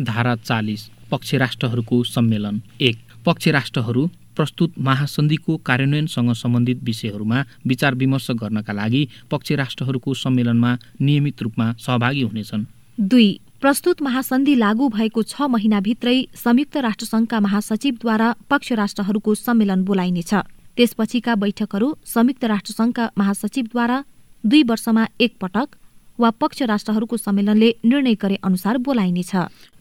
धारा चालिस पक्ष राष्ट्रहरूको सम्मेलन। एक पक्ष राष्ट्रहरू प्रस्तुत महासन्धिको कार्यान्वयनसँग सम्बन्धित विषयहरूमा विचार विमर्श गर्नका लागि पक्ष राष्ट्रहरूको सम्मेलनमा नियमित रूपमा सहभागी हुनेछन्। दुई प्रस्तुत महासन्धि लागू भएको छ महिनाभित्रै संयुक्त राष्ट्रसङ्घका महासचिवद्वारा पक्ष राष्ट्रहरूको सम्मेलन बोलाइनेछ। त्यसपछिका बैठकहरू संयुक्त राष्ट्रसङ्घका महासचिवद्वारा दुई वर्षमा एकपटक वा पक्ष राष्ट्रहरूको सम्मेलनले निर्णय गरे अनुसार बोलाइनेछ।